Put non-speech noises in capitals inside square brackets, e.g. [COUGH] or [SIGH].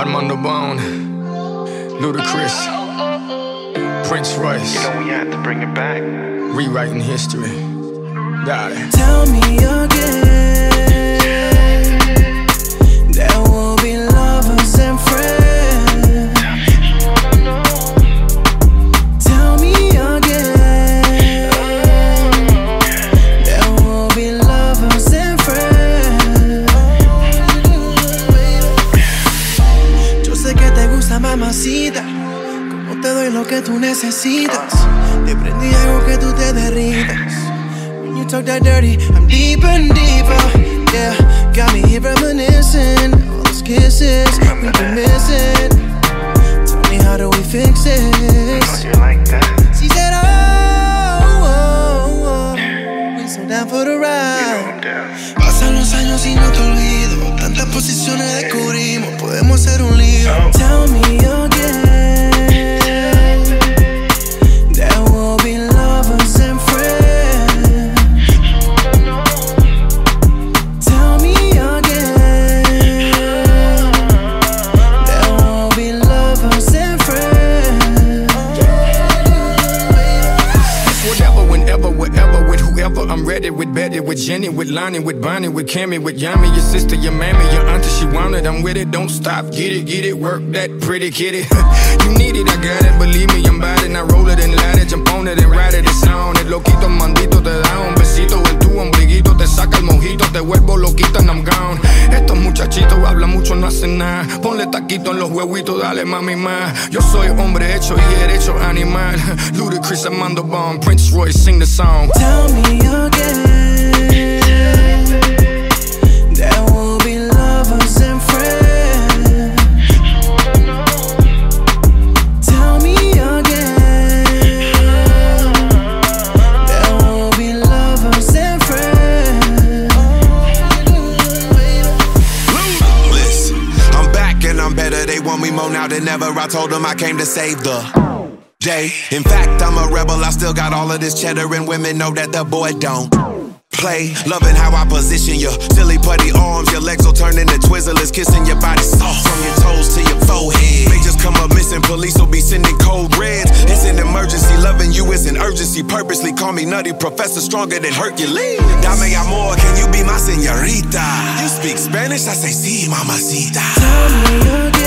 Armando Bone, Ludacris, Prince Royce. You know we had to bring it back. Rewriting history. Got it. Tell me again. Como te doy lo que tú necesitas. Te prendí algo que tú te derritas. When you talk that dirty, I'm deeper and deeper. Yeah, got me here reminiscing. All those kisses Betty, with Jenny, with Lonnie, with Bonnie, with Cammy, with Yami, your sister, your mammy, your auntie. She wanted. I'm with it. Don't stop. Get it, get it. Work that pretty kitty. [LAUGHS] you need it, I got it. Believe me, I'm bad it. I roll it and light it, jump on it and ride it. It's on it. Loquito, mandito, te da un besito en tu ombliguito. Te saca el mojito, te vuelvo loquito and I'm gone. Estos muchachitos hablan mucho, no hacen nada. Ponle taquito en los huevitos, dale mami más. Yo soy hombre hecho y derecho animal. [LAUGHS] Ludacris, Armando Bone, Prince Royce, sing the song. Tell me again. They me more now than ever. I told them I came to save the day. In fact, I'm a rebel. I still got all of this cheddar, and women know that the boy don't. Play, loving how I position you. Silly putty arms, your legs will turn into Twizzlers, kissing your body soft from your toes to your forehead. May just come up missing, police will be sending cold reds. It's an emergency, loving you is an urgency. Purposely call me nutty, professor stronger than Hercules. Dame amor, can you be my señorita? You speak Spanish, I say sí, mamacita. Tell me again.